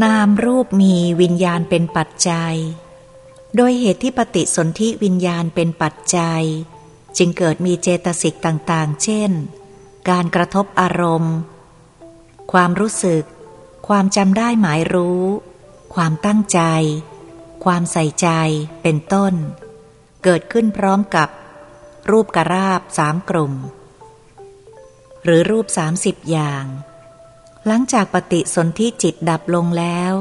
นามรูปมีวิญญาณเป็นปัจจัย โดยเหตุที่ปฏิสนธิวิญญาณเป็นปัจจัย จึงเกิดมีเจตสิกต่างๆ เช่น การกระทบอารมณ์ ความรู้สึก ความจำได้หมายรู้ ความตั้งใจ ความใส่ใจ เป็นต้น เกิดขึ้นพร้อมกับ รูปกระราบสามกลุ่ม หรือรูปสามสิบอย่าง หลังจากปฏิสนธิจิตดับลงแล้ว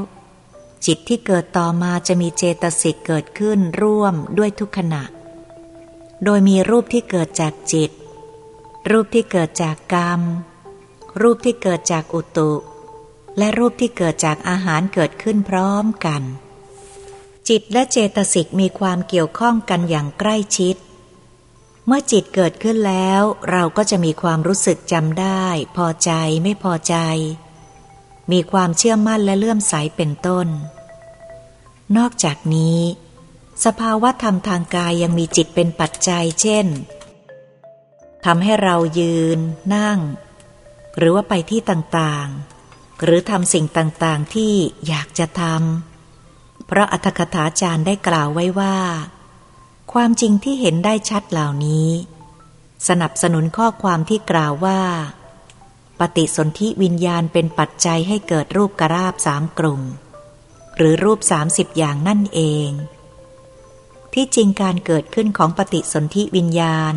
จิตที่เกิดต่อมาจะมีเจตสิกเกิดขึ้นร่วมด้วยทุกขณะ โดยมีรูปที่เกิดจากจิต รูปที่เกิดจากกรรม รูปที่เกิดจากอุตุ และรูปที่เกิดจากอาหารเกิดขึ้นพร้อมกัน จิตและเจตสิกมีความเกี่ยวข้องกันอย่างใกล้ชิด มื่อจิตเกิดขึ้นแล้ว เราก็จะมีความรู้สึกจำได้ พอใจไม่พอใจ มีความเชื่อมั่นและเลื่อมใสเป็นต้น นอกจากนี้ สภาวะธรรมทางกายยังมีจิตเป็นปัจจัยเช่นทำให้เรายืน นั่ง หรือว่าไปที่ต่างๆ หรือทำสิ่งต่างๆที่อยากจะทำเพราะอัธกถาจารย์ได้กล่าวไว้ว่า ความจริงที่เห็นได้ชัดเหล่านี้ สนับสนุนข้อความที่กล่าวว่า ปฏิสนธิวิญญาณเป็นปัจจัยให้เกิดรูปกระราบสามกลุ่ม หรือรูปสามสิบอย่างนั่นเอง ที่จริงการเกิดขึ้นของปฏิสนธิวิญญาณ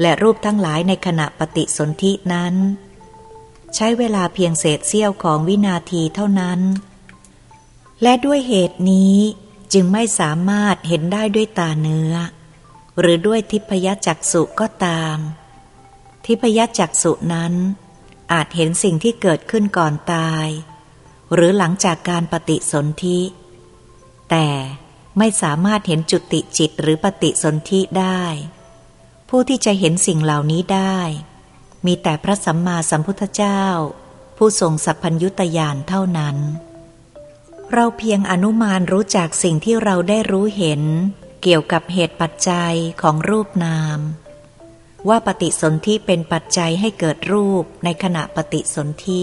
และรูปทั้งหลายในขณะปฏิสนธินั้น ใช้เวลาเพียงเศษเสี้ยวของวินาทีเท่านั้น และด้วยเหตุนี้ จึงไม่สามารถเห็นได้ด้วยตาเนื้อ หรือด้วยทิพยจักษุก็ตาม ทิพยจักษุนั้น อาจเห็นสิ่งที่เกิดขึ้นก่อนตาย หรือหลังจากการปฏิสนธิ แต่ไม่สามารถเห็นจุติจิตหรือปฏิสนธิได้ ผู้ที่จะเห็นสิ่งเหล่านี้ได้ มีแต่พระสัมมาสัมพุทธเจ้า ผู้ทรงสัพพัญยุตยานเท่านั้น เราเพียงอนุมานรู้จักสิ่งที่เราได้รู้เห็น เกี่ยวกับเหตุปัจจัยของรูปนาม ว่าปฏิสนธิเป็นปัจจัยให้เกิดรูปในขณะปฏิสนธิ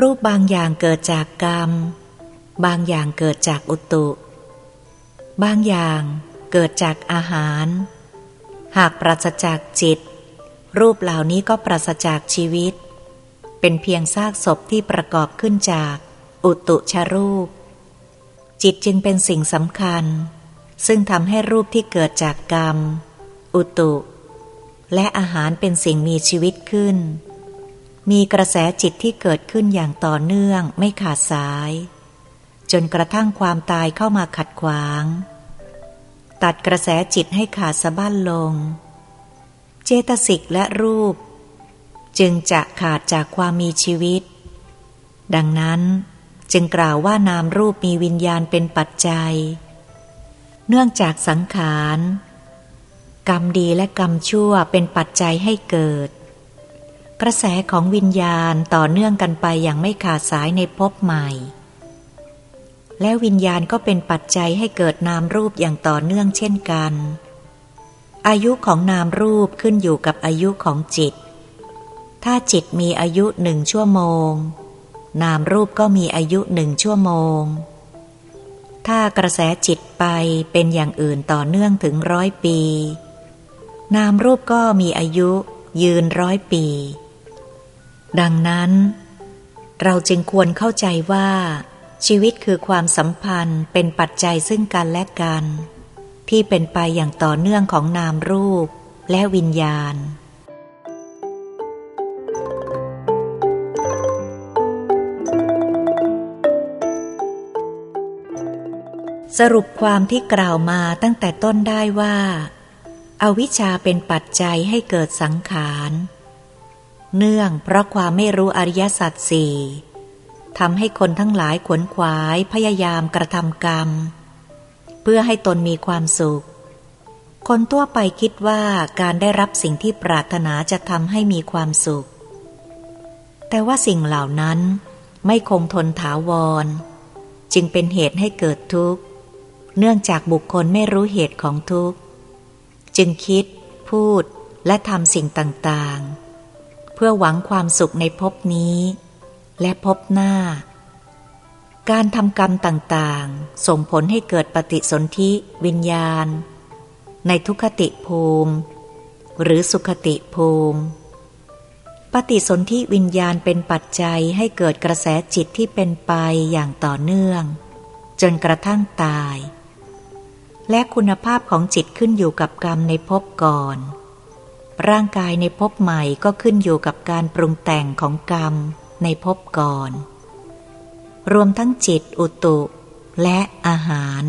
รูปบางอย่างเกิดจากกรรม บางอย่างเกิดจากอุตุ บางอย่างเกิดจากอาหาร หากปราศจากจิต รูปเหล่านี้ก็ปราศจากชีวิต เป็นเพียงซากศพที่ประกอบขึ้นจาก อุตุชรูป จิตจึงเป็นสิ่งสำคัญ ซึ่งทำให้รูปที่เกิดจากกรรม อุตุ และอาหารเป็นสิ่งมีชีวิตขึ้น มีกระแสจิตที่เกิดขึ้นอย่างต่อเนื่องไม่ขาดสาย จนกระทั่งความตายเข้ามาขัดขวาง ตัดกระแสจิตให้ขาดสะบั้นลง เจตสิกและรูป จึงจะขาดจากความมีชีวิตดังนั้น จึงกล่าวว่านามรูปมีวิญญาณเป็นปัจจัย เนื่องจากสังขารกรรมดีและกรรมชั่วเป็นปัจจัยให้เกิด กระแสของวิญญาณต่อเนื่องกันไปอย่างไม่ขาดสายในภพใหม่ และวิญญาณก็เป็นปัจจัยให้เกิดนามรูปอย่างต่อเนื่องเช่นกัน อายุของนามรูปขึ้นอยู่กับอายุของจิต ถ้าจิตมีอายุหนึ่งชั่วโมง นามรูปก็มีอายุหนึ่งชั่วโมง ถ้ากระแสจิตไปเป็นอย่างอื่นต่อเนื่องถึงร้อยปี นามรูปก็มีอายุยืนร้อยปี ดังนั้น เราจึงควรเข้าใจว่า ชีวิตคือความสัมพันธ์เป็นปัจจัยซึ่งกันและกัน ที่เป็นไปอย่างต่อเนื่องของนามรูปและวิญญาณ สรุปความที่กล่าวมาตั้งแต่ต้นได้ว่าอาวิชชาเป็นปัจจัยให้เกิดสังขาร เนื่องเพราะความไม่รู้อริยสัจสี่ทำให้คนทั้งหลายขวนขวายพยายามกระทำกรรม เพื่อให้ตนมีความสุข คนทั่วไปคิดว่าการได้รับสิ่งที่ปรารถนาจะทำให้มีความสุข แต่ว่าสิ่งเหล่านั้นไม่คงทนถาวร จึงเป็นเหตุให้เกิดทุกข์ เนื่องจากบุคคลไม่รู้เหตุของทุกข์ จึงคิด พูดและทำสิ่งต่างๆ เพื่อหวังความสุขในภพนี้ และภพหน้า การทำกรรมต่างๆ ส่งผลให้เกิดปฏิสนธิวิญญาณ ในทุคติภูมิ หรือสุขติภูมิ ปฏิสนธิวิญญาณเป็นปัจจัยให้เกิดกระแสจิตที่เป็นไปอย่างต่อเนื่อง จนกระทั่งตาย และคุณภาพของจิตขึ้นอยู่กับกรรมในภพก่อน ร่างกายในภพใหม่ก็ขึ้นอยู่กับการปรุงแต่งของกรรมในภพก่อน รวมทั้งจิตอุตุ และอาหาร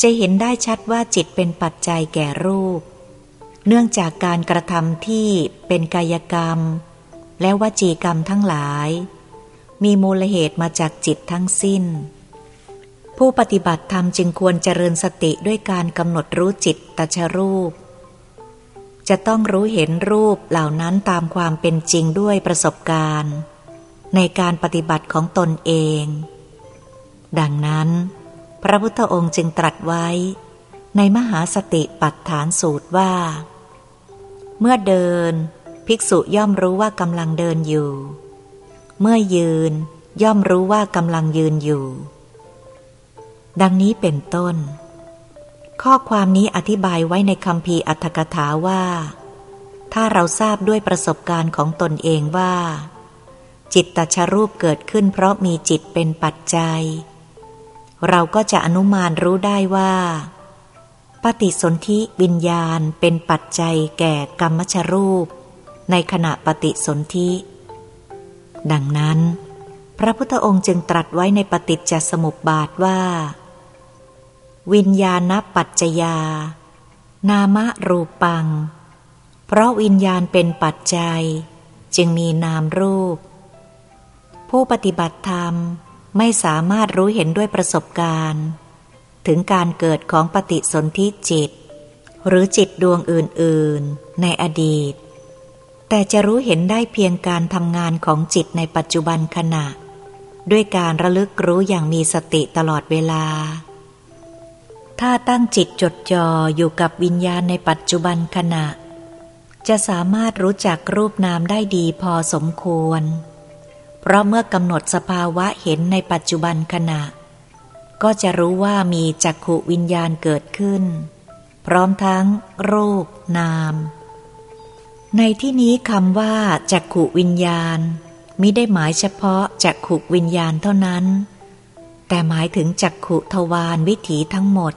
จะเห็นได้ชัดว่าจิตเป็นปัจจัยแก่รูป เนื่องจากการกระทำที่เป็นกายกรรม และวจีกรรมทั้งหลาย มีมูลเหตุมาจากจิตทั้งสิ้น ผู้ปฏิบัติธรรมจึงควรเจริญสติด้วยการกำหนดรู้จิตตชรูป จะต้องรู้เห็นรูปเหล่านั้นตามความเป็นจริงด้วยประสบการณ์ ในการปฏิบัติของตนเอง ดังนั้น พระพุทธองค์จึงตรัสไว้ ในมหาสติปัฏฐานสูตรว่า เมื่อเดิน ภิกษุย่อมรู้ว่ากำลังเดินอยู่ เมื่อยืนย่อมรู้ว่ากำลังยืนอยู่ ดังนี้เป็นต้น ข้อความนี้อธิบายไว้ในคำพีอัตถกถาว่า ถ้าเราทราบด้วยประสบการณ์ของตนเองว่า จิตตชรูปเกิดขึ้นเพราะมีจิตเป็นปัจจัย เราก็จะอนุมานรู้ได้ว่า ปฏิสนธิวิญญาณเป็นปัจจัยแก่กรรมชรูป ในขณะปฏิสนธิ ดังนั้น พระพุทธองค์จึงตรัสไว้ในปฏิจจสมุปบาทว่า วิญญาณปัจจยา นามรูปัง เพราะวิญญาณเป็นปัจจัย จึงมีนามรูป ผู้ปฏิบัติธรรมไม่สามารถรู้เห็นด้วยประสบการณ์ ถึงการเกิดของปฏิสนธิจิต หรือจิตดวงอื่น ๆ ในอดีต แต่จะรู้เห็นได้เพียงการทำงานของจิตในปัจจุบันขณะ ด้วยการระลึกรู้อย่างมีสติตลอดเวลา ถ้าตั้งจิตจดจ่ออยู่กับวิญญาณในปัจจุบันขณะ จะสามารถรู้จักรูปนามได้ดีพอสมควร เพราะเมื่อกำหนดสภาวะเห็นในปัจจุบันขณะ ก็จะรู้ว่ามีจักขุวิญญาณเกิดขึ้น พร้อมทั้ง รูป นาม ในที่นี้คำว่าจักขุวิญญาณมิได้หมายเฉพาะจักขุวิญญาณเท่านั้น แต่หมายถึงจักขุทวารวิถีทั้งหมด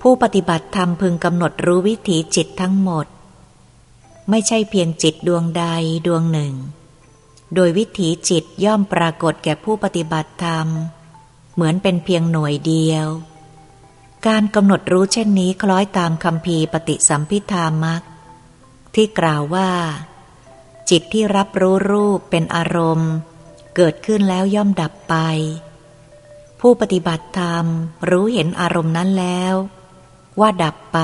ผู้ปฏิบัติธรรมพึงกำหนดรู้วิถีจิตทั้งหมด ไม่ใช่เพียงจิตดวงใดดวงหนึ่ง โดยวิถีจิตย่อมปรากฏแก่ผู้ปฏิบัติธรรม เหมือนเป็นเพียงหน่วยเดียว การกำหนดรู้เช่นนี้คล้อยตามคำพีปฏิสัมพิธามักที่กล่าวว่า จิตที่รับรู้รูปเป็นอารมณ์ เกิดขึ้นแล้วย่อมดับไป ผู้ปฏิบัติธรรมรู้เห็นอารมณ์นั้นแล้ว ว่าดับไป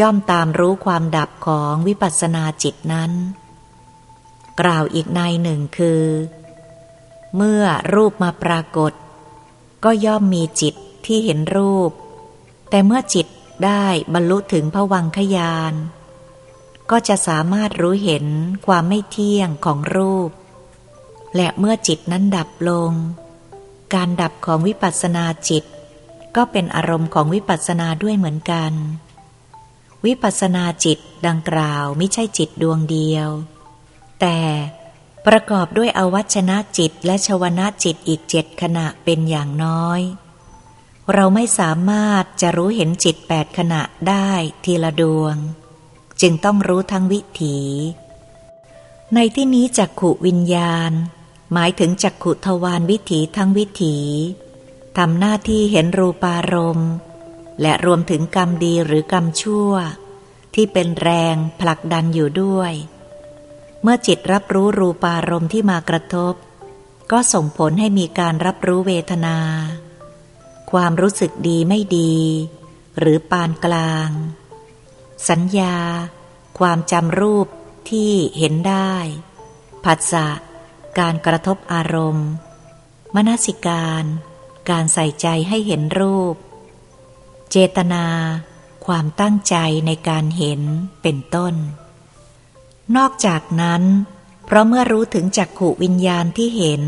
ย่อมตามรู้ความดับของวิปัสสนาจิตนั้น กล่าวอีกในหนึ่งคือ เมื่อรูปมาปรากฏ ก็ย่อมมีจิตที่เห็นรูป แต่เมื่อจิตได้บรรลุถึงพวังขยาน ก็จะสามารถรู้เห็นความไม่เที่ยงของรูป และเมื่อจิตนั้นดับลง การดับของวิปัสสนาจิต ก็เป็นอารมณ์ของวิปัสสนาด้วยเหมือนกัน วิปัสสนาจิตดังกล่าวไม่ใช่จิตดวงเดียว แต่ประกอบด้วยอวัชนะจิตและชวนะจิตอีกเจ็ดขณะเป็นอย่างน้อย เราไม่สามารถจะรู้เห็นจิตแปดขณะได้ทีละดวง จึงต้องรู้ทั้งวิถี ในที่นี้จักขุวิญญาณ หมายถึงจักขุทวารวิถีทั้งวิถี ทำหน้าที่เห็นรูปารมณ์ และรวมถึงกรรมดีหรือกรรมชั่ว ที่เป็นแรงผลักดันอยู่ด้วย เมื่อจิตรับรู้รูปารมณ์ที่มากระทบ ก็ส่งผลให้มีการรับรู้เวทนา ความรู้สึกดีไม่ดี หรือปานกลาง สัญญา ความจำรูปที่เห็นได้ผัสสะการกระทบอารมณ์ มนสิการ การใส่ใจให้เห็นรูป เจตนา ความตั้งใจในการเห็นเป็นต้น นอกจากนั้น เพราะเมื่อรู้ถึงจักขุวิญญาณที่เห็น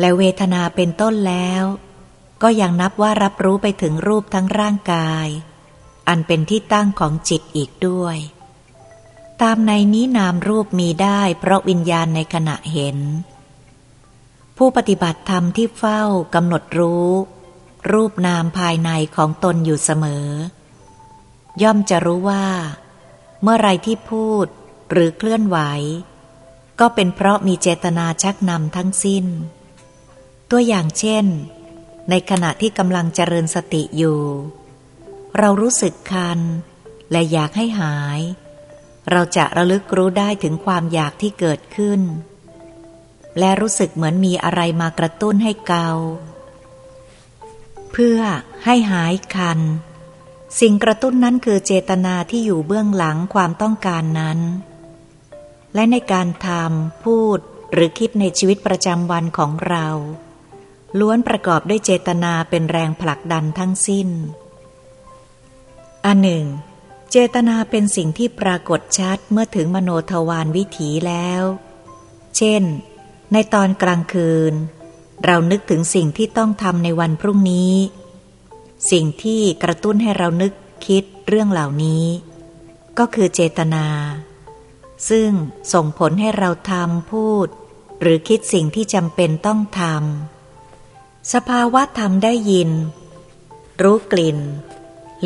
และเวทนาเป็นต้นแล้ว ก็ยังนับว่ารับรู้ไปถึงรูปทั้งร่างกาย อันเป็นที่ตั้งของจิตอีกด้วย ตามในนี้นามรูปมีได้เพราะวิญญาณในขณะเห็น ผู้ปฏิบัติธรรมที่เฝ้ากำหนดรู้ รูปนามภายในของตนอยู่เสมอ ย่อมจะรู้ว่า เมื่อไรที่พูดหรือเคลื่อนไหว ก็เป็นเพราะมีเจตนาชักนำทั้งสิ้น ตัวอย่างเช่น ในขณะที่กำลังเจริญสติอยู่ เรารู้สึกคัน และอยากให้หาย เราจะระลึกรู้ได้ถึงความอยากที่เกิดขึ้น และรู้สึกเหมือนมีอะไรมากระตุ้นให้เกา เพื่อให้หายคัน สิ่งกระตุ้นนั้นคือเจตนาที่อยู่เบื้องหลังความต้องการนั้น และในการทำพูดหรือคิดในชีวิตประจำวันของเรา ล้วนประกอบด้วยเจตนาเป็นแรงผลักดันทั้งสิ้น อันหนึ่ง เจตนาเป็นสิ่งที่ปรากฏชัดเมื่อถึงมโนทวารวิถีแล้ว เช่น ในตอนกลางคืน เรานึกถึงสิ่งที่ต้องทำในวันพรุ่งนี้ สิ่งที่กระตุ้นให้เรานึกคิดเรื่องเหล่านี้ ก็คือเจตนา ซึ่งส่งผลให้เราทำพูด หรือคิดสิ่งที่จำเป็นต้องทำสภาวะธรรมได้ยิน รู้กลิ่น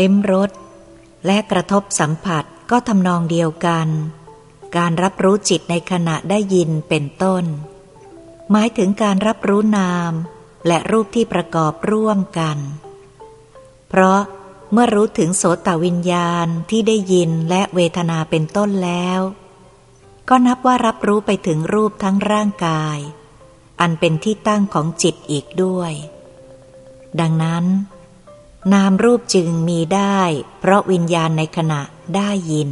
ลิ้มรสและกระทบสัมผัสก็ทำนองเดียวกัน การรับรู้จิตในขณะได้ยินเป็นต้น หมายถึงการรับรู้นามและรูปที่ประกอบร่วมกัน เพราะเมื่อรู้ถึงโสตวิญญาณที่ได้ยินและเวทนาเป็นต้นแล้ว ก็นับว่ารับรู้ไปถึงรูปทั้งร่างกาย อันเป็นที่ตั้งของจิตอีกด้วย ดังนั้น นามรูปจึงมีได้ เพราะวิญญาณในขณะได้ยิน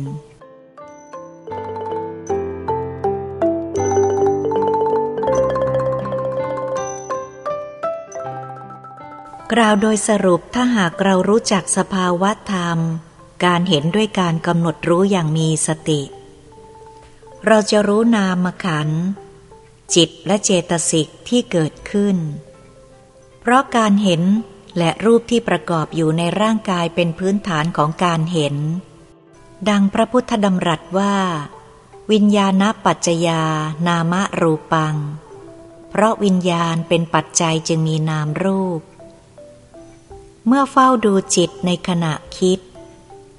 กล่าวโดยสรุปถ้าหากเรารู้จักสภาวะธรรม การเห็นด้วยการกำหนดรู้อย่างมีสติ เราจะรู้นามขัน จิตและเจตสิกที่เกิดขึ้น เพราะการเห็นและรูปที่ประกอบอยู่ในร่างกายเป็นพื้นฐานของการเห็น ดังพระพุทธดำรัสว่า วิญญาณปัจจยานามรูปัง เพราะวิญญาณเป็นปัจจัยจึงมีนามรูป เมื่อเฝ้าดูจิตในขณะคิด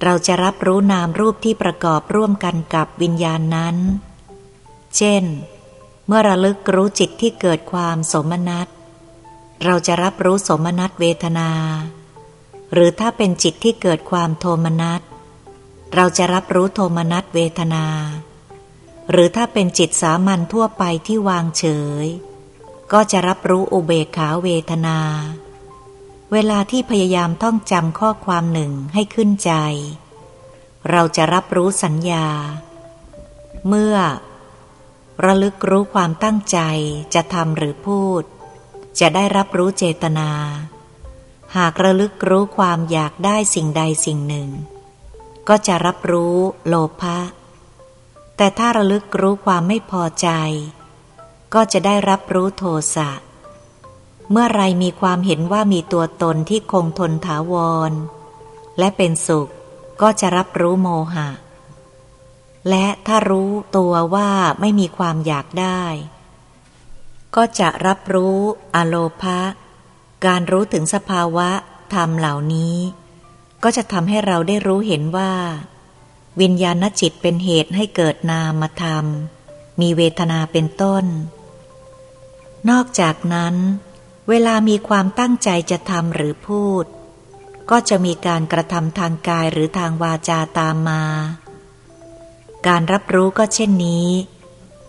เราจะรับรู้นามรูปที่ประกอบร่วมกันกับวิญญาณนั้น เช่น เมื่อระลึกรู้จิตที่เกิดความสมนัตเราจะรับรู้สมนัตเวทนา หรือถ้าเป็นจิตที่เกิดความโทมนัตเราจะรับรู้โทมนัตเวทนา หรือถ้าเป็นจิตสามัญทั่วไปที่วางเฉย ก็จะรับรู้อุเบกขาเวทนา เวลาที่พยายามท่องจำข้อความหนึ่งให้ขึ้นใจ เราจะรับรู้สัญญา เมื่อ ระลึกรู้ความตั้งใจจะทำหรือพูด จะได้รับรู้เจตนา หากระลึกรู้ความอยากได้สิ่งใดสิ่งหนึ่ง ก็จะรับรู้โลภะแต่ถ้าระลึกรู้ความไม่พอใจ ก็จะได้รับรู้โทสะ เมื่อไรมีความเห็นว่ามีตัวตนที่คงทนถาวร และเป็นสุขก็จะรับรู้โมหะ และถ้ารู้ตัวว่าไม่มีความอยากได้ ก็จะรับรู้อโลภะการรู้ถึงสภาวะธรรมเหล่านี้ ก็จะทำให้เราได้รู้เห็นว่า วิญญาณจิตเป็นเหตุให้เกิดนามธรรม มีเวทนาเป็นต้น นอกจากนั้น เวลามีความตั้งใจจะทำหรือพูด ก็จะมีการกระทำทางกายหรือทางวาจาตามมา การรับรู้ก็เช่นนี้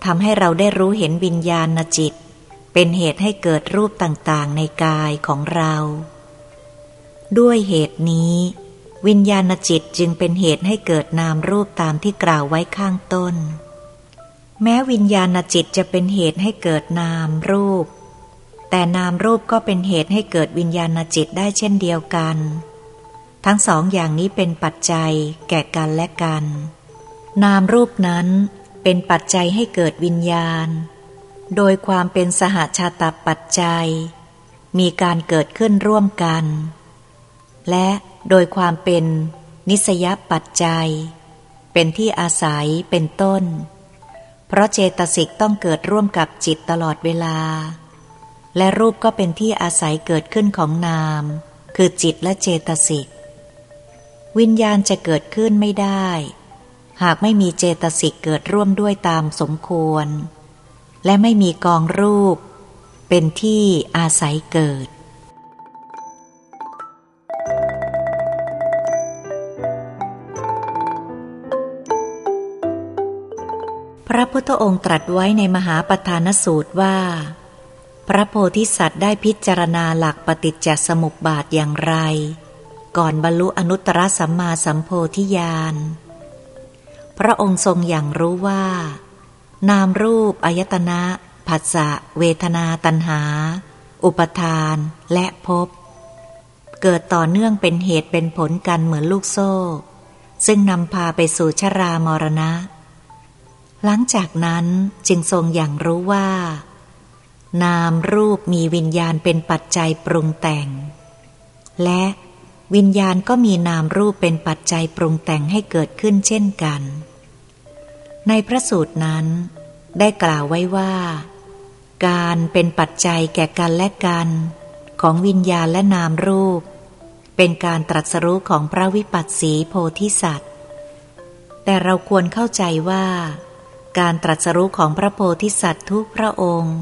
ทำให้เราได้รู้เห็นวิญญาณจิต เป็นเหตุให้เกิดรูปต่างๆในกายของเรา ด้วยเหตุนี้ วิญญาณจิตจึงเป็นเหตุให้เกิดนามรูปตามที่กล่าวไว้ข้างต้น แม้วิญญาณจิตจะเป็นเหตุให้เกิดนามรูป แต่นามรูปก็เป็นเหตุให้เกิดวิญญาณจิตได้เช่นเดียวกัน ทั้งสองอย่างนี้เป็นปัจจัยแก่กันและกัน นามรูปนั้นเป็นปัจจัยให้เกิดวิญญาณ โดยความเป็นสหชาตปัจจัย มีการเกิดขึ้นร่วมกัน และโดยความเป็นนิสยปัจจัย เป็นที่อาศัยเป็นต้น เพราะเจตสิกต้องเกิดร่วมกับจิตตลอดเวลา และรูปก็เป็นที่อาศัยเกิดขึ้นของนาม คือจิตและเจตสิก วิญญาณจะเกิดขึ้นไม่ได้ หากไม่มีเจตสิกเกิดร่วมด้วยตามสมควร และไม่มีกองรูป เป็นที่อาศัยเกิดพระพุทธองค์ตรัสไว้ในมหาปทานสูตรว่า พระโพธิสัตว์ได้พิจารณาหลักปฏิจจสมุปบาทอย่างไร ก่อนบรรลุอนุตตรสัมมาสัมโพธิญาณ พระองค์ทรงอย่างรู้ว่า นามรูปอายตนะผัสสะเวทนาตัณหา อุปทาน และภพเกิดต่อเนื่องเป็นเหตุเป็นผลกันเหมือนลูกโซ่ ซึ่งนำพาไปสู่ชรามรณะ หลังจากนั้นจึงทรงอย่างรู้ว่า นามรูปมีวิญญาณเป็นปัจจัยปรุงแต่ง และวิญญาณก็มีนามรูปเป็นปัจจัยปรุงแต่งให้เกิดขึ้นเช่นกัน ในพระสูตรนั้น ได้กล่าวไว้ว่า การเป็นปัจจัยแก่กันและกัน ของวิญญาณและนามรูป เป็นการตรัสรู้ของพระวิปัสสีโพธิสัตว์ แต่เราควรเข้าใจว่า การตรัสรู้ของพระโพธิสัตว์ทุกพระองค์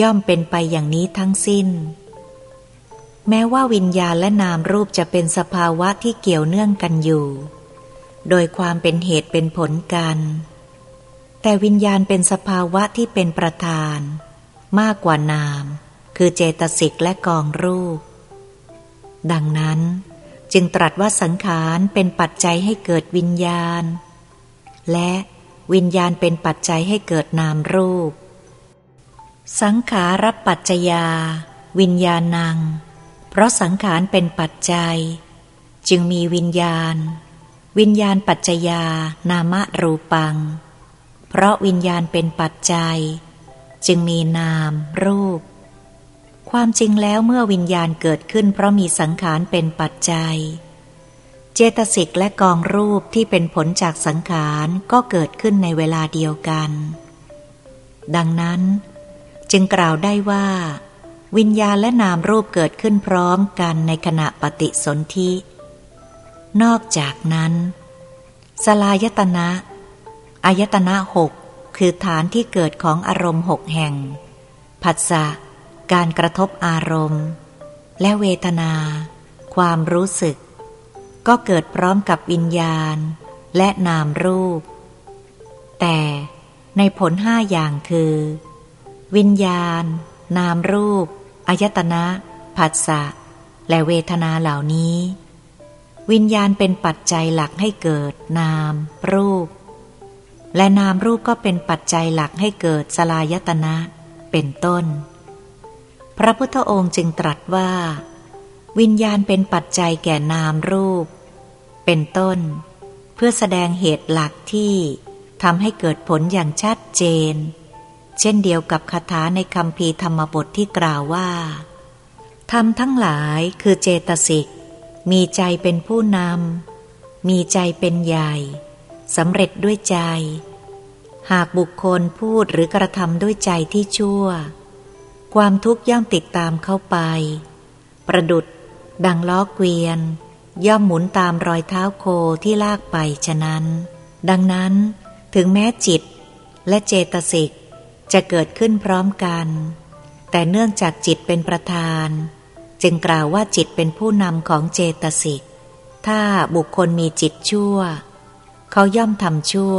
ย่อมเป็นไปอย่างนี้ทั้งสิ้น แม้ว่าวิญญาณและนามรูปจะเป็นสภาวะที่เกี่ยวเนื่องกันอยู่ โดยความเป็นเหตุเป็นผลกัน แต่วิญญาณเป็นสภาวะที่เป็นประธาน มากกว่านาม คือเจตสิกและกองรูป ดังนั้นจึงตรัสว่าสังขารเป็นปัจจัยให้เกิดวิญญาณ และวิญญาณเป็นปัจจัยให้เกิดนามรูป สังขารับปัจจยา วิญญาณัง เพราะสังขารเป็นปัจจัย จึงมีวิญญาณ วิญญาณปัจจยานามรูปัง เพราะวิญญาณเป็นปัจจัย จึงมีนาม รูป ความจริงแล้วเมื่อวิญญาณเกิดขึ้น เพราะมีสังขารเป็นปัจจัย เจตสิกและกองรูปที่เป็นผลจากสังขารก็เกิดขึ้นในเวลาเดียวกัน ดังนั้น จึงกล่าวได้ว่า วิญญาณและนามรูปเกิดขึ้นพร้อมกันในขณะปฏิสนธิ นอกจากนั้น สลายตนะอายตนะหกคือฐานที่เกิดของอารมณ์หกแห่ง ผัสสะ การกระทบอารมณ์ และเวทนา ความรู้สึก ก็เกิดพร้อมกับวิญญาณ และนามรูป แต่ในผลห้าอย่างคือ วิญญาณ นามรูปอายตนะผัสสะและเวทนาเหล่านี้ วิญญาณเป็นปัจจัยหลักให้เกิด นาม รูป และนามรูปก็เป็นปัจจัยหลักให้เกิดสลายตนะเป็นต้น พระพุทธองค์จึงตรัสว่า วิญญาณเป็นปัจจัยแก่นามรูป เป็นต้น เพื่อแสดงเหตุหลักที่ทำให้เกิดผลอย่างชัดเจน เช่นเดียวกับคาถาในคำพีธรรมบทที่กล่าวว่าทำทั้งหลายคือเจตสิก มีใจเป็นผู้นำ มีใจเป็นใหญ่สำเร็จด้วยใจ หากบุคคลพูดหรือกระทำด้วยใจที่ชั่ว ความทุกข์ย่อมติดตามเข้าไป ประดุดดังล้อเกวียน ย่อมหมุนตามรอยเท้าโคที่ลากไปฉะนั้น ดังนั้นถึงแม้จิตและเจตสิก จะเกิดขึ้นพร้อมกัน แต่เนื่องจากจิตเป็นประธาน จึงกล่าวว่าจิตเป็นผู้นำของเจตสิก ถ้าบุคคลมีจิตชั่ว เขาย่อมทำชั่ว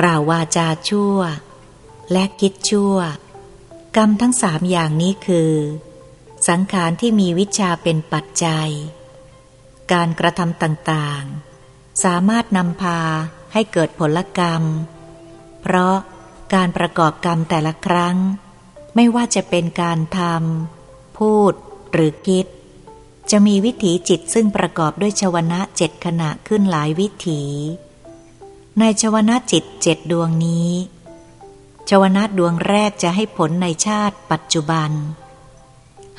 กล่าววาจาชั่ว และคิดชั่ว กรรมทั้งสามอย่างนี้คือ สังขารที่มีวิชาเป็นปัจจัย การกระทำต่างๆ สามารถนำพาให้เกิดผลกรรม เพราะ การประกอบกรรมแต่ละครั้ง ไม่ว่าจะเป็นการทำพูดหรือคิด จะมีวิถีจิตซึ่งประกอบด้วยชวนะเจ็ดขณะขึ้นหลายวิถี ในชวนะจิตเจ็ดดวงนี้ ชวนาดวงแรกจะให้ผลในชาติปัจจุบัน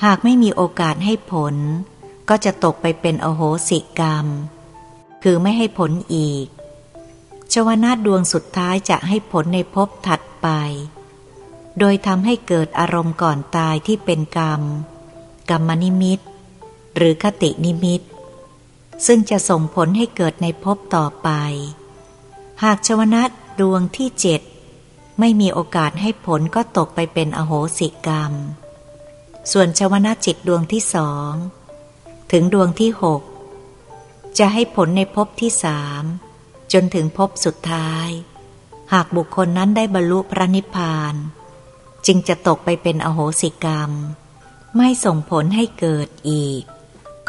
หากไม่มีโอกาสให้ผล ก็จะตกไปเป็นอโหสิกรรม คือไม่ให้ผลอีก ชวนาดวงสุดท้ายจะให้ผลในภพถัดไป โดยทำให้เกิดอารมณ์ก่อนตายที่เป็นกรรม กรรมนิมิต หรือคตินิมิต ซึ่งจะส่งผลให้เกิดในภพต่อไป หากชวนาดวงที่เจ็ดไม่มีโอกาสให้ผลก็ตกไปเป็นอโหสิกรรม ส่วนชวนาจิตดวงที่สอง ถึงดวงที่หกจะให้ผลในภพที่สาม จนถึงภพสุดท้าย หากบุคคลนั้นได้บรรลุพระนิพพาน จึงจะตกไปเป็นอโหสิกรรม ไม่ส่งผลให้เกิดอีก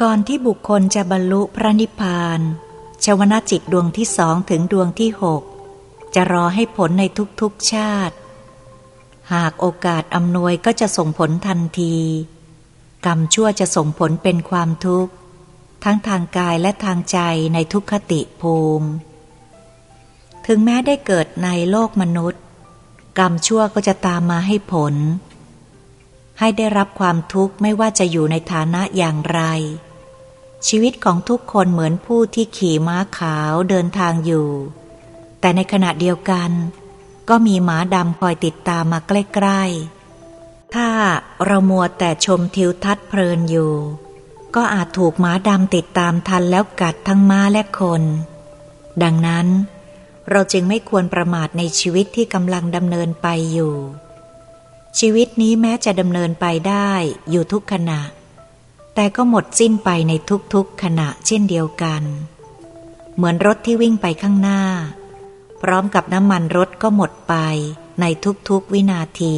ก่อนที่บุคคลจะบรรลุพระนิพพานชวนาจิตดวงที่สองถึงดวงที่หกจะรอให้ผลในทุกๆชาติ หากโอกาสอำนวยก็จะส่งผลทันที กรรมชั่วจะส่งผลเป็นความทุกข์ ทั้งทางกายและทางใจในทุกขติภูมิ ถึงแม้ได้เกิดในโลกมนุษย์ กรรมชั่วก็จะตามมาให้ผล ให้ได้รับความทุกข์ไม่ว่าจะอยู่ในฐานะอย่างไร ชีวิตของทุกคนเหมือนผู้ที่ขี่ม้าขาวเดินทางอยู่ แต่ในขณะเดียวกัน ก็มีหมาดำคอยติดตามมาใกล้ๆ ถ้าเรามัวแต่ชมทิวทัศน์เพลินอยู่ ก็อาจถูกหมาดำติดตามทันแล้วกัดทั้งม้าและคน ดังนั้น เราจึงไม่ควรประมาทในชีวิตที่กำลังดำเนินไปอยู่ ชีวิตนี้แม้จะดำเนินไปได้อยู่ทุกขณะ แต่ก็หมดสิ้นไปในทุกๆขณะเช่นเดียวกัน เหมือนรถที่วิ่งไปข้างหน้า พร้อมกับน้ำมันรถก็หมดไปในทุกๆวินาที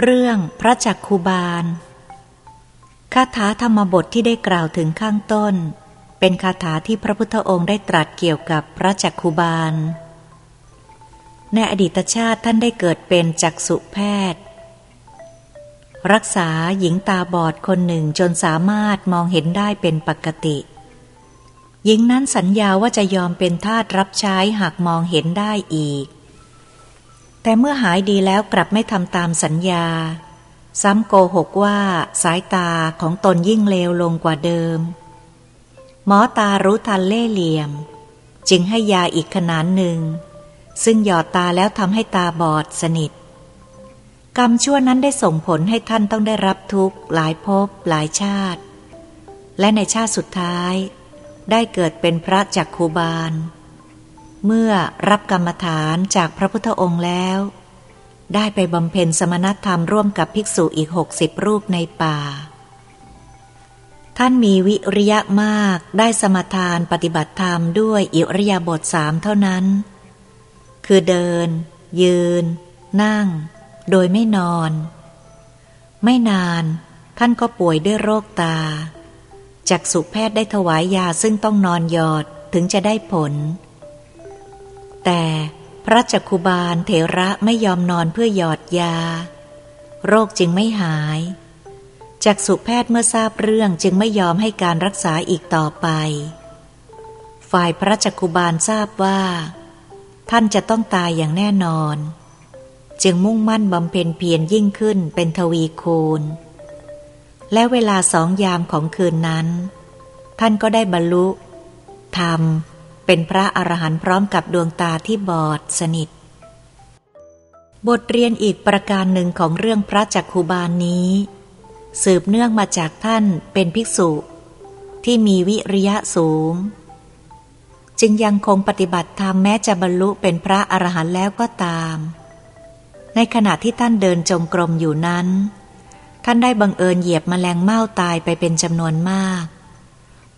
เรื่องพระจักคูบาล คาถาธรรมบทที่ได้กล่าวถึงข้างต้น เป็นคาถาที่พระพุทธองค์ได้ตรัสเกี่ยวกับพระจักคูบาล ในอดีตชาติท่านได้เกิดเป็นจักษุแพทย์ รักษาหญิงตาบอดคนหนึ่งจนสามารถมองเห็นได้เป็นปกติ หญิงนั้นสัญญาว่าจะยอมเป็นทาสรับใช้หากมองเห็นได้อีก แต่เมื่อหายดีแล้วกลับไม่ทำตามสัญญา ซ้ำโกหกว่าสายตาของตนยิ่งเลวลงกว่าเดิม หมอตารู้ทันเล่เหลี่ยม จึงให้ยาอีกขนาดหนึ่ง ซึ่งหยอดตาแล้วทำให้ตาบอดสนิท กรรมชั่วนั้นได้ส่งผลให้ท่านต้องได้รับทุกข์หลายภพหลายชาติ และในชาติสุดท้าย ได้เกิดเป็นพระจักคูบาล เมื่อรับกรรมฐานจากพระพุทธองค์แล้ว ได้ไปบำเพ็ญสมณธรรมร่วมกับภิกษุอีกหกสิบรูปในป่า ท่านมีวิริยะมากได้สมทานปฏิบัติธรรมด้วยอิริยาบถสามเท่านั้น คือเดิน ยืน นั่ง โดยไม่นอน ไม่นานท่านก็ป่วยด้วยโรคตาจักษุแพทย์ได้ถวายยาซึ่งต้องนอนหยอดถึงจะได้ผล แต่พระจักคุบาลเถระไม่ยอมนอนเพื่อหยอดยา โรคจึงไม่หายจักษุแพทย์เมื่อทราบเรื่องจึงไม่ยอมให้การรักษาอีกต่อไป ฝ่ายพระจักคุบาลทราบว่า ท่านจะต้องตายอย่างแน่นอน จึงมุ่งมั่นบำเพ็ญเพียรยิ่งขึ้นเป็นทวีคูณ และเวลาสองยามของคืนนั้น ท่านก็ได้บรรลุธรรม เป็นพระอรหันต์พร้อมกับดวงตาที่บอดสนิท บทเรียนอีกประการหนึ่งของเรื่องพระจักคูบาลนนี้ สืบเนื่องมาจากท่านเป็นภิกษุ ที่มีวิริยะสูง จึงยังคงปฏิบัติธรรมแม้จะบรรลุเป็นพระอรหันต์แล้วก็ตาม ในขณะที่ท่านเดินจงกรมอยู่นั้น ท่านได้บังเอิญเหยียบมแมลงเม่าตายไปเป็นจำนวนมาก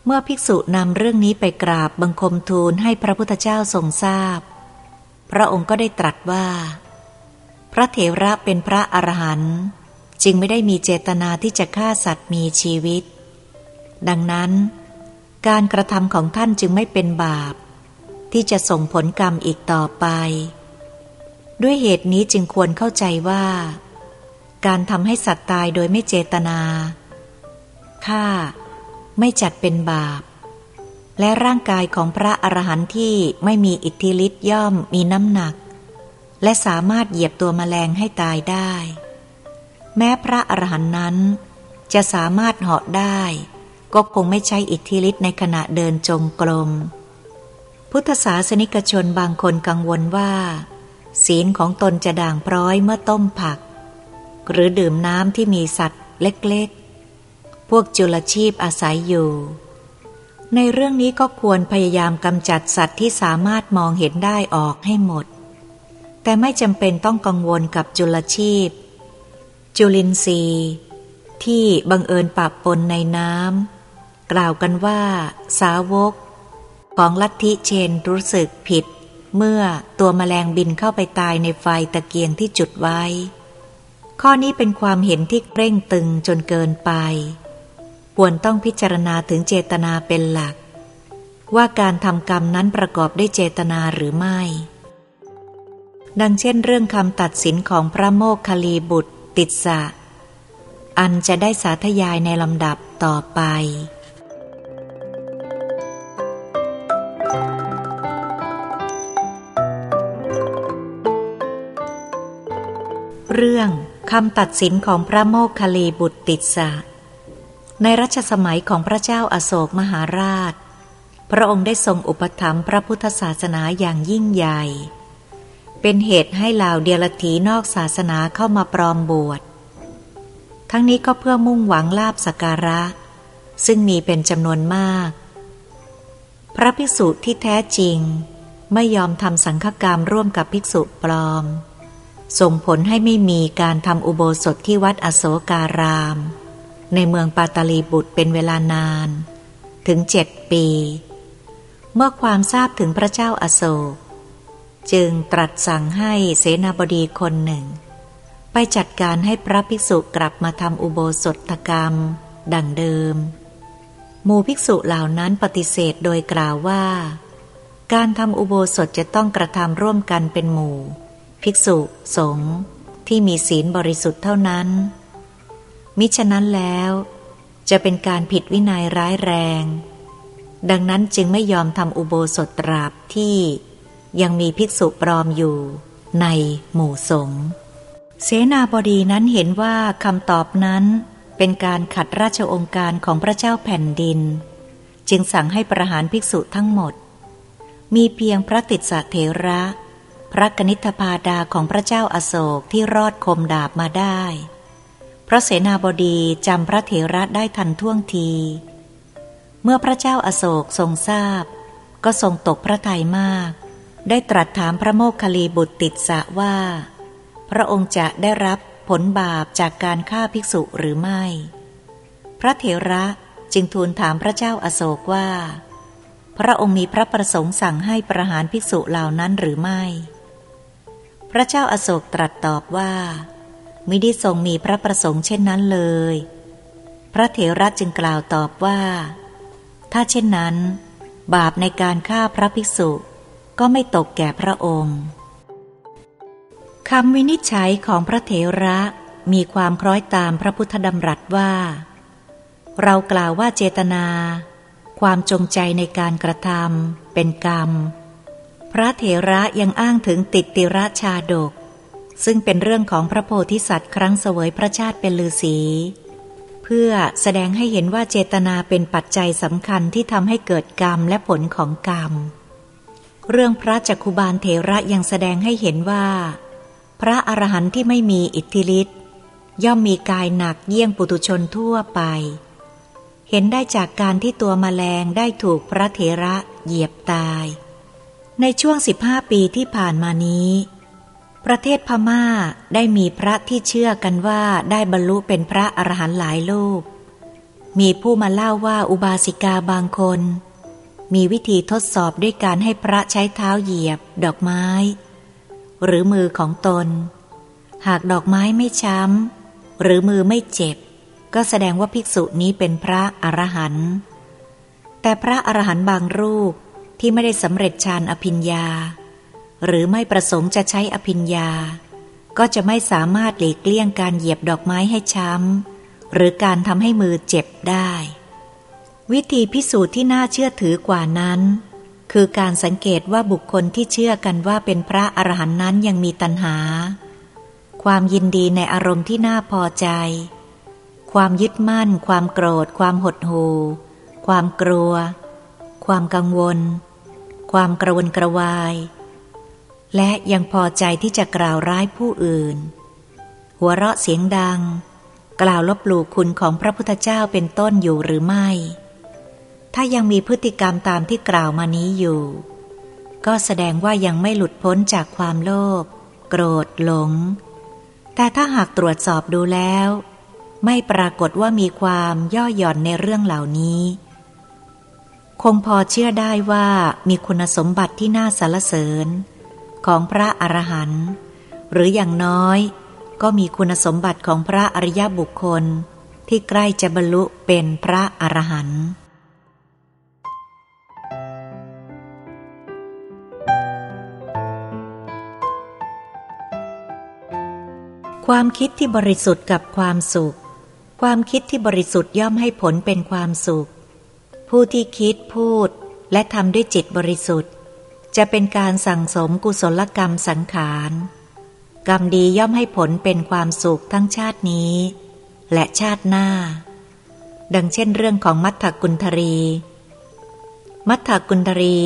เมื่อภิกษุนำเรื่องนี้ไปกราบบังคมทูลให้พระพุทธเจ้าทรงทราบพระองค์ก็ได้ตรัสว่า พระเถระเป็นพระอรหันต์จึงไม่ได้มีเจตนาที่จะฆ่าสัตว์มีชีวิต ดังนั้น การกระทำของท่านจึงไม่เป็นบาป ที่จะส่งผลกรรมอีกต่อไป ด้วยเหตุนี้จึงควรเข้าใจว่า การทำให้สัตว์ตายโดยไม่เจตนาฆ่า ไม่จัดเป็นบาป และร่างกายของพระอรหันต์ที่ไม่มีอิทธิฤทธิ์ย่อมมีน้ำหนัก และสามารถเหยียบตัวมแมลงให้ตายได้ แม้พระอรหันต์นั้น จะสามารถเหาะได้ ก็คงไม่ใช่อิทธิฤทธิ์ในขณะเดินจงกรมพุทธศาสนิกชนบางคนกังวลว่า ศีลของตนจะด่างพร้อยเมื่อต้มผัก หรือดื่มน้ำที่มีสัตว์เล็กๆ วกจุลชีพอาศัยอยู่ ในเรื่องนี้ก็ควรพยายามกำจัดสัตว์ที่สามารถมองเห็นได้ออกให้หมด แต่ไม่จำเป็นต้องกังวลกับจุลชีพ จุลินทรีย์ ที่บังเอิญปะปนในน้ำกล่าวกันว่า สาวก ของลัทธิเชนรู้สึกผิด เมื่อตัวมแมลงบินเข้าไปตายในไฟตะเกียงที่จุดไว้ข้อนี้เป็นความเห็นที่เร่งตึงจนเกินไป ควรต้องพิจารณาถึงเจตนาเป็นหลัก ว่าการทำกรรมนั้นประกอบด้วยเจตนาหรือไม่ ดังเช่นเรื่องคำตัดสินของพระโมคคัลีบุตรติดสะ อันจะได้สาธยายในลำดับต่อไปเรื่องคำตัดสินของพระโมคคัลีบุตรติสะ ในรัชสมัยของพระเจ้าอาโศกมหาราช พระองค์ได้ทรงอุปถัมภ์พระพุทธศาสนาอย่างยิ่งใหญ่ เป็นเหตุให้เหล่าเดียรถีนอกศาสนาเข้ามาปลอมบวช ทั้งนี้ก็เพื่อมุ่งหวังลาบสการะ ซึ่งมีเป็นจำนวนมาก พระภิกษุที่แท้จริงไม่ยอมทำสังฆกรรมร่วมกับภิกษุปลอม ส่งผลให้ไม่มีการทำอุโบสถที่วัดอโศการาม ในเมืองปาตาลีบุตรเป็นเวลานาน ถึงเจ็ดปี เมื่อความทราบถึงพระเจ้าอาโศก จึงตรัสสั่งให้เสนาบดีคนหนึ่ง ไปจัดการให้พระภิกษุกลับมาทำอุโบสถกรรม ดังเดิม หมู่ภิกษุเหล่านั้นปฏิเสธโดยกล่าวว่า การทำอุโบสถจะต้องกระทำร่วมกันเป็นหมู่ ภิกษุสงฆ์ที่มีศีลบริสุทธิ์เท่านั้น มิฉะนั้นแล้ว จะเป็นการผิดวินัยร้ายแรง ดังนั้นจึงไม่ยอมทำอุโบสถตราบที่ยังมีภิกษุปลอมอยู่ในหมู่สงฆ์ เสนาบดีนั้นเห็นว่าคำตอบนั้นเป็นการขัดราชองค์การของพระเจ้าแผ่นดิน จึงสั่งให้ประหารภิกษุทั้งหมด มีเพียงพระติสเถระ พระกนิษฐพาดาของพระเจ้าอาโศกที่รอดคมดาบมาได้ พระเสนาบดีจำพระเถระได้ทันท่วงที เมื่อพระเจ้าอาโศกทรงทราบ ก็ทรงตกพระทัยมาก ได้ตรัสถามพระโมคคัลลีบุตรติดสะว่า พระองค์จะได้รับผลบาปจากการฆ่าภิกษุหรือไม่ พระเถระจึงทูลถามพระเจ้าอาโศกว่า พระองค์มีพระประสงค์สั่งให้ประหารภิกษุเหล่านั้นหรือไม่ พระเจ้าอาโศกตรัสตอบว่า มิได้ทรงมีพระประสงค์เช่นนั้นเลย พระเถระจึงกล่าวตอบว่า ถ้าเช่นนั้น บาปในการฆ่าพระภิกษุก็ไม่ตกแก่พระองค์คำวินิจฉัยของพระเถระมีความคล้อยตามพระพุทธดำรัสว่า เรากล่าวว่าเจตนา ความจงใจในการกระทำเป็นกรรม พระเถระยังอ้างถึงติดติระชาดก ซึ่งเป็นเรื่องของพระโพธิสัตว์ครั้งเสวยพระชาติเป็นลือศีเพื่อแสดงให้เห็นว่าเจตนาเป็นปัจจัยสำคัญที่ทำให้เกิดกรรมและผลของกรรม เรื่องพระจักคุบาลเถระยังแสดงให้เห็นว่า พระอรหันต์ที่ไม่มีอิทธิฤทธิ์ย่อมมีกายหนักเยี่ยงปุตุชนทั่วไป เห็นได้จากการที่ตัวมแมลงได้ถูกพระเถระเหยียบตาย ในช่วง 15 ปีที่ผ่านมานี้ ประเทศพม่าได้มีพระที่เชื่อกันว่าได้บรรลุเป็นพระอรหันต์หลายลูกมีผู้มาเล่าว่าอุบาสิกาบางคน มีวิธีทดสอบด้วยการให้พระใช้เท้าเหยียบ ดอกไม้ หรือมือของตน หากดอกไม้ไม่ช้ำ หรือมือไม่เจ็บ ก็แสดงว่าภิกษุนี้เป็นพระอรหันต์แต่พระอรหันต์บางรูปที่ไม่ได้สำเร็จฌานอภิญญา หรือไม่ประสงค์จะใช้อภิญญา ก็จะไม่สามารถหลีกเลี่ยงการเหยียบดอกไม้ให้ช้ำ หรือการทำให้มือเจ็บได้ วิธีพิสูจน์ที่น่าเชื่อถือกว่านั้น คือการสังเกตว่าบุคคลที่เชื่อกันว่าเป็นพระอรหันต์นั้นยังมีตัณหา ความยินดีในอารมณ์ที่น่าพอใจ ความยึดมั่น ความโกรธ ความหดหู่ ความกลัว ความกังวล ความกระวนกระวาย และยังพอใจที่จะกล่าวร้ายผู้อื่น หัวเราะเสียงดัง กล่าวลบหลู่คุณของพระพุทธเจ้าเป็นต้นอยู่หรือไม่ ถ้ายังมีพฤติกรรมตามที่กล่าวมานี้อยู่ ก็แสดงว่ายังไม่หลุดพ้นจากความโลภโกรธหลง แต่ถ้าหากตรวจสอบดูแล้ว ไม่ปรากฏว่ามีความย่อหย่อนในเรื่องเหล่านี้ คงพอเชื่อได้ว่ามีคุณสมบัติที่น่าสรรเสริญ ของพระอรหันต์หรืออย่างน้อย ก็มีคุณสมบัติของพระอริยบุคคล ที่ใกล้จะบรรลุเป็นพระอรหันต์ความคิดที่บริสุทธิ์กับความสุข ความคิดที่บริสุทธิ์ย่อมให้ผลเป็นความสุข ผู้ที่คิดพูดและทำด้วยจิตบริสุทธิ์ จะเป็นการสั่งสมกุศลกรรมสังขาร กรรมดีย่อมให้ผลเป็นความสุขทั้งชาตินี้ และชาติหน้า ดังเช่นเรื่องของมัทธกุลธรี มัทธกุลธรี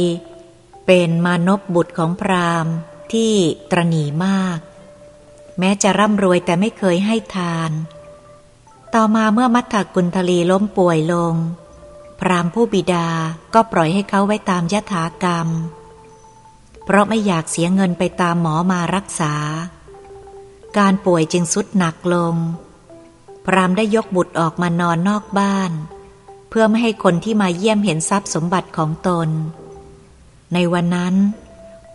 เป็นมานพบุตรของพราหมณ์ที่ตรณีมาก แม้จะร่ำรวยแต่ไม่เคยให้ทาน ต่อมาเมื่อมัทธกุลทลีล้มป่วยลง พรามผู้บิดาก็ปล่อยให้เขาไว้ตามยถากรรมเพราะไม่อยากเสียเงินไปตามหมอมารักษา การป่วยจึงสุดหนักลง พรามได้ยกบุตรออกมานอนนอกบ้าน เพื่อไม่ให้คนที่มาเยี่ยมเห็นทรัพย์สมบัติของตน ในวันนั้น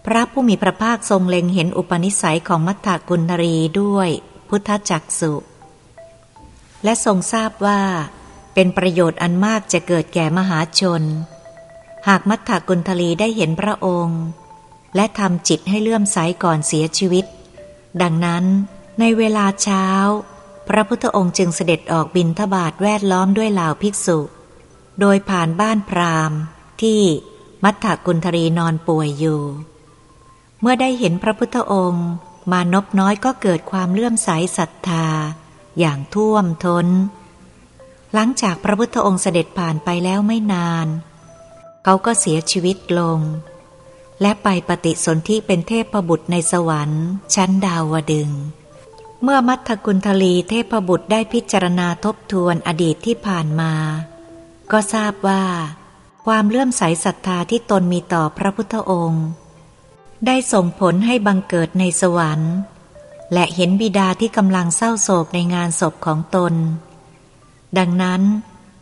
พระผู้มีพระภาคทรงเล็งเห็นอุปนิสัยของมัทธกุณรีด้วยพุทธจักสุและทรงทราบว่า เป็นประโยชน์อันมากจะเกิดแก่มหาชน หากมัทธกุณทรีได้เห็นพระองค์ และทำจิตให้เลื่อมใสก่อนเสียชีวิต ดังนั้น ในเวลาเช้า พระพุทธองค์จึงเสด็จออกบินทบาทแวดล้อมด้วยเหล่าภิกษุ โดยผ่านบ้านพราหมณ์ ที่มัทธกุณทรีนอนป่วยอยู่ เมื่อได้เห็นพระพุทธองค์ มานพน้อยก็เกิดความเลื่อมใสศรัทธา อย่างท่วมทน้น หลังจากพระพุทธองค์เสด็จผ่านไปแล้วไม่นาน เขาก็เสียชีวิตลง และไปปฏิสนธิเป็นเทพบุตรในสวรรค์ ชั้นดาวดึง เมื่อมัทธกุลทลีเทพบุตรได้พิจารณาทบทวนอดีตที่ผ่านมา ก็ทราบว่า ความเลื่อมใสศรัทธาที่ตนมีต่อพระพุทธองค์ ได้ส่งผลให้บังเกิดในสวรรค์ และเห็นบิดาที่กำลังเศร้าโศกในงานศพของตน ดังนั้น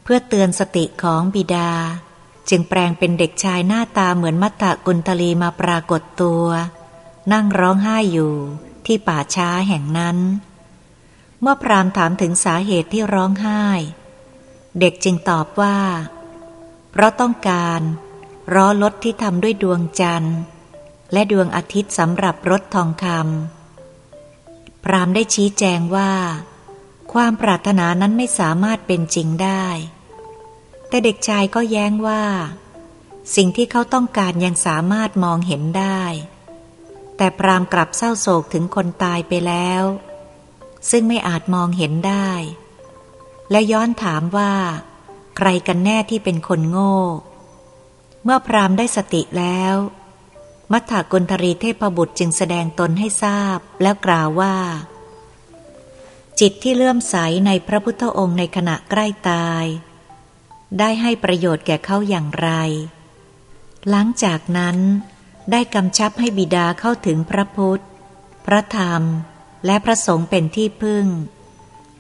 เพื่อเตือนสติของบิดา จึงแปลงเป็นเด็กชายหน้าตาเหมือนมัตตะกุลตลีมาปรากฏตัว นั่งร้องไห้อยู่ที่ป่าช้าแห่งนั้น เมื่อพรามถามถึงสาเหตุที่ร้องไห้ เด็กจึงตอบว่า เพราะต้องการร้อรถที่ทำด้วยดวงจันทร์ และดวงอาทิตย์สำหรับรถทองคำพรามได้ชี้แจงว่า ความปรารถนานั้นไม่สามารถเป็นจริงได้ แต่เด็กชายก็แย้งว่า สิ่งที่เขาต้องการยังสามารถมองเห็นได้ แต่พรามกลับเศร้าโศกถึงคนตายไปแล้ว ซึ่งไม่อาจมองเห็นได้ และย้อนถามว่า ใครกันแน่ที่เป็นคนโง่ เมื่อพรามได้สติแล้ว มัทธกุลธรีเทพบุตรจึงแสดงตนให้ทราบแล้วกล่าวว่า จิตที่เลื่อมใสในพระพุทธองค์ในขณะใกล้ตาย ได้ให้ประโยชน์แก่เขาอย่างไร หลังจากนั้นได้กำชับให้บิดาเข้าถึงพระพุทธ พระธรรม และพระสงฆ์เป็นที่พึ่ง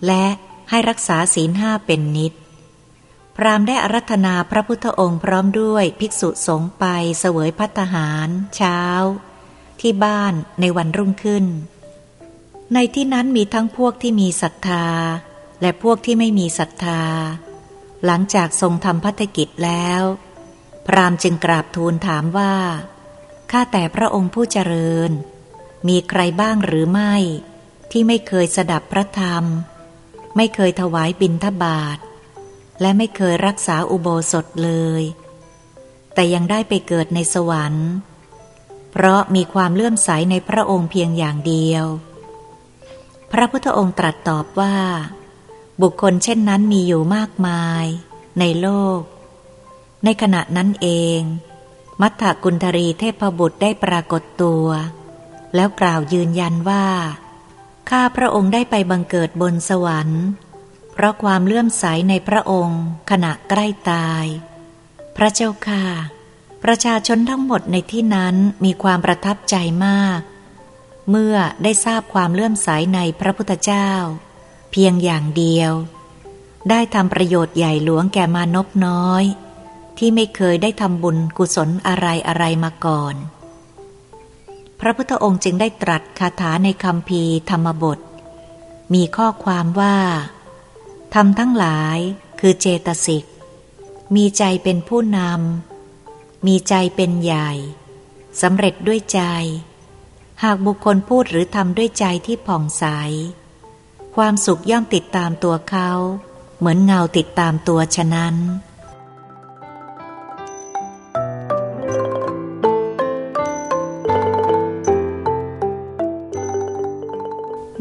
และให้รักษาศีลห้าเป็นนิด พรามได้อารัธนาพระพุทธองค์พร้อมด้วยภิกษุสงฆ์ไปเสวยพัตหาร เช้า ที่บ้านในวันรุ่งขึ้น ในที่นั้นมีทั้งพวกที่มีศรัทธา และพวกที่ไม่มีศรัทธา หลังจากทรงทำพัฒกิจแล้ว พรามจึงกราบทูลถามว่า ข้าแต่พระองค์ผู้เจริญ มีใครบ้างหรือไม่ ที่ไม่เคยสดับพระธรรม ไม่เคยถวายบิณฑบาต และไม่เคยรักษาอุโบสถเลย แต่ยังได้ไปเกิดในสวรรค์ เพราะมีความเลื่อมใสในพระองค์เพียงอย่างเดียว พระพุทธองค์ตรัสตอบว่า บุคคลเช่นนั้นมีอยู่มากมาย ในโลก ในขณะนั้นเอง มัทธกุณฑรีเทพบุตรได้ปรากฏตัว แล้วกล่าวยืนยันว่า ข้าพระองค์ได้ไปบังเกิดบนสวรรค์ เพราะความเลื่อมใสในพระองค์ขณะใกล้ตาย พระเจ้าค่ะ ประชาชนทั้งหมดในที่นั้นมีความประทับใจมาก เมื่อได้ทราบความเลื่อมใสในพระพุทธเจ้า เพียงอย่างเดียว ได้ทำประโยชน์ใหญ่หลวงแก่มานพน้อย ที่ไม่เคยได้ทำบุญกุศลอะไรอะไรมาก่อน พระพุทธองค์จึงได้ตรัสคาถาในคำพีธรรมบท มีข้อความว่าทำทั้งหลายคือเจตสิก มีใจเป็นผู้นำ มีใจเป็นใหญ่สำเร็จด้วยใจ หากบุคคลพูดหรือทำด้วยใจที่ผ่องใส ความสุขย่อมติดตามตัวเขา เหมือนเงาติดตามตัวฉะนั้น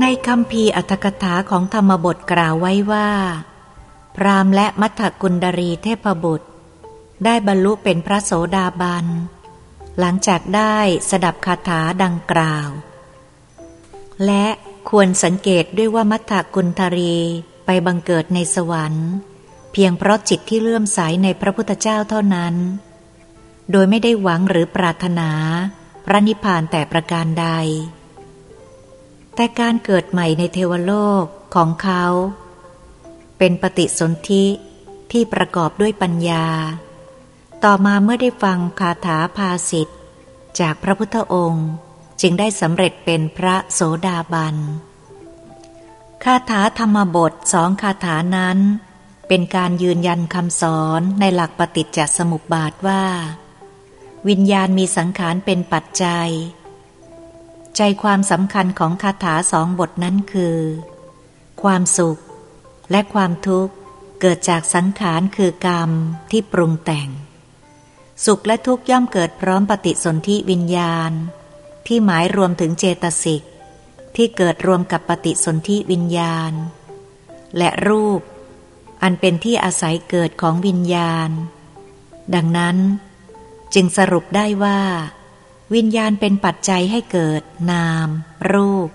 ในคำพีอัตถกถาของธรรมบทกล่าวไว้ว่า พรามและมัทธกุณดรีเทพบุตร ได้บรรลุเป็นพระโสดาบัน หลังจากได้สดับคาถาดังกล่าว และ ควรสังเกตด้วยว่ามัทธกุณทรีไปบังเกิดในสวรรค์ เพียงเพราะจิตที่เลื่อมใสในพระพุทธเจ้าเท่านั้น โดยไม่ได้หวังหรือปรารถนา พระนิพพานแต่ประการใด แต่การเกิดใหม่ในเทวโลกของเขา เป็นปฏิสนธิที่ประกอบด้วยปัญญา ต่อมาเมื่อได้ฟังคาถาภาสิทธิ์จากพระพุทธองค์ จึงได้สำเร็จเป็นพระโสดาบัน คาถาธรรมบทสองคาถานั้น เป็นการยืนยันคำสอนในหลักปฏิจจสมุปบาทว่า วิญญาณมีสังขารเป็นปัจจัย ใจความสำคัญของคาถาสองบทนั้นคือ ความสุขและความทุกข์เกิดจากสังขารคือกรรมที่ปรุงแต่ง สุขและทุกข์ย่อมเกิดพร้อมปฏิสนธิวิญญาณ ที่หมายรวมถึงเจตสิก ที่เกิดรวมกับปฏิสนธิวิญญาณ และรูป อันเป็นที่อาศัยเกิดของวิญญาณ ดังนั้น จึงสรุปได้ว่า วิญญาณเป็นปัจจัยให้เกิดนาม รูป